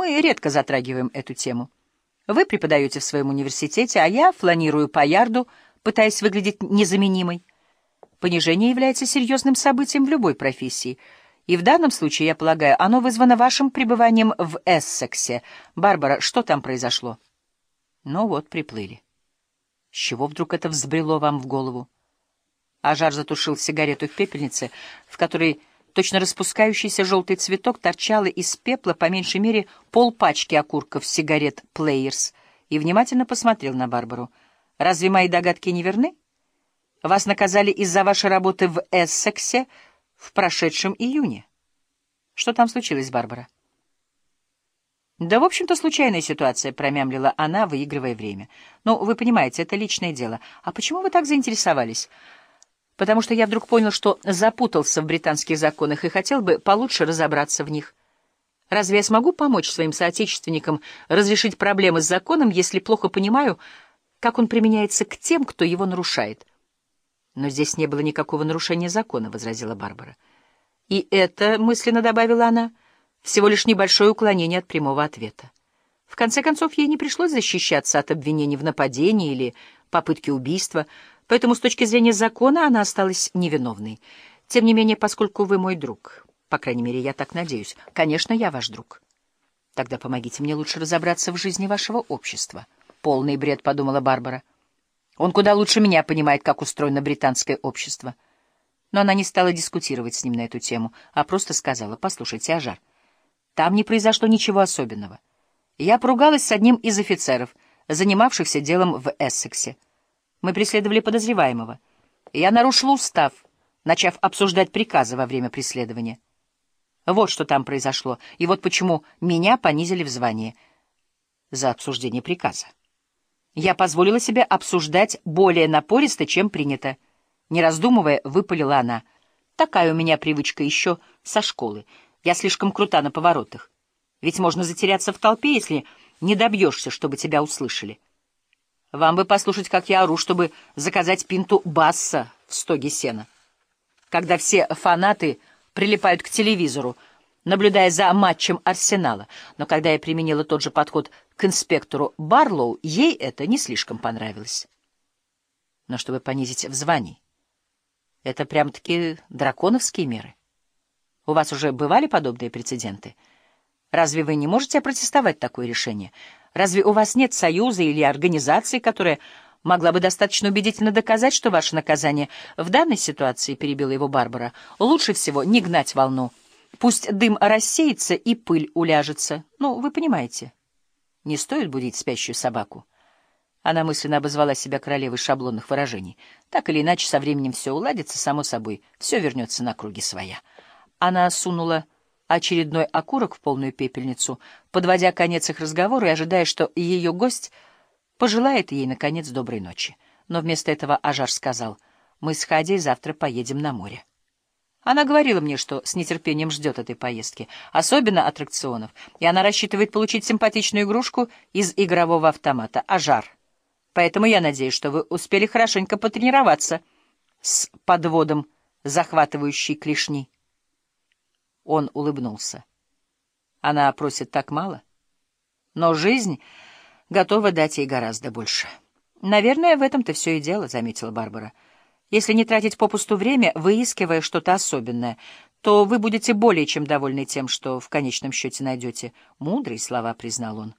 Мы редко затрагиваем эту тему. Вы преподаете в своем университете, а я фланирую по ярду, пытаясь выглядеть незаменимой. Понижение является серьезным событием в любой профессии, и в данном случае, я полагаю, оно вызвано вашим пребыванием в Эссексе. Барбара, что там произошло? Ну вот, приплыли. С чего вдруг это взбрело вам в голову? Ажар затушил сигарету в пепельнице, в которой точно распускающийся желтый цветок торчало из пепла по меньшей мере полпачки окурков сигарет «Плеерс» и внимательно посмотрел на Барбару. «Разве мои догадки не верны? Вас наказали из-за вашей работы в Эссексе в прошедшем июне. Что там случилось, Барбара?» «Да, в общем-то, случайная ситуация», — промямлила она, выигрывая время. «Ну, вы понимаете, это личное дело. А почему вы так заинтересовались?» «Потому что я вдруг понял, что запутался в британских законах и хотел бы получше разобраться в них. Разве я смогу помочь своим соотечественникам разрешить проблемы с законом, если плохо понимаю, как он применяется к тем, кто его нарушает?» «Но здесь не было никакого нарушения закона», — возразила Барбара. «И это, — мысленно добавила она, — всего лишь небольшое уклонение от прямого ответа. В конце концов, ей не пришлось защищаться от обвинений в нападении или попытке убийства, поэтому с точки зрения закона она осталась невиновной. Тем не менее, поскольку вы мой друг, по крайней мере, я так надеюсь, конечно, я ваш друг. Тогда помогите мне лучше разобраться в жизни вашего общества. Полный бред, — подумала Барбара. Он куда лучше меня понимает, как устроено британское общество. Но она не стала дискутировать с ним на эту тему, а просто сказала, послушайте, Ажар, там не произошло ничего особенного. Я поругалась с одним из офицеров, занимавшихся делом в Эссексе. Мы преследовали подозреваемого. Я нарушил устав, начав обсуждать приказы во время преследования. Вот что там произошло, и вот почему меня понизили в звании за обсуждение приказа. Я позволила себе обсуждать более напористо, чем принято. Не раздумывая, выпалила она. Такая у меня привычка еще со школы. Я слишком крута на поворотах. Ведь можно затеряться в толпе, если не добьешься, чтобы тебя услышали. Вам бы послушать, как я ору, чтобы заказать пинту басса в стоге сена. Когда все фанаты прилипают к телевизору, наблюдая за матчем Арсенала. Но когда я применила тот же подход к инспектору Барлоу, ей это не слишком понравилось. Но чтобы понизить в звании, это прям-таки драконовские меры. У вас уже бывали подобные прецеденты? Разве вы не можете опротестовать такое решение? Разве у вас нет союза или организации, которая могла бы достаточно убедительно доказать, что ваше наказание в данной ситуации, перебила его Барбара, лучше всего не гнать волну. Пусть дым рассеется и пыль уляжется. Ну, вы понимаете. Не стоит будить спящую собаку. Она мысленно обозвала себя королевой шаблонных выражений. Так или иначе, со временем все уладится, само собой, все вернется на круги своя. Она сунула очередной окурок в полную пепельницу, подводя конец их разговору и ожидая, что ее гость пожелает ей, наконец, доброй ночи. Но вместо этого Ажар сказал, «Мы с Хадией завтра поедем на море». Она говорила мне, что с нетерпением ждет этой поездки, особенно аттракционов, и она рассчитывает получить симпатичную игрушку из игрового автомата «Ажар». Поэтому я надеюсь, что вы успели хорошенько потренироваться с подводом захватывающей клешни. Он улыбнулся. Она просит так мало, но жизнь готова дать ей гораздо больше. «Наверное, в этом-то все и дело», — заметила Барбара. «Если не тратить попусту время, выискивая что-то особенное, то вы будете более чем довольны тем, что в конечном счете найдете. Мудрые слова», — признал он.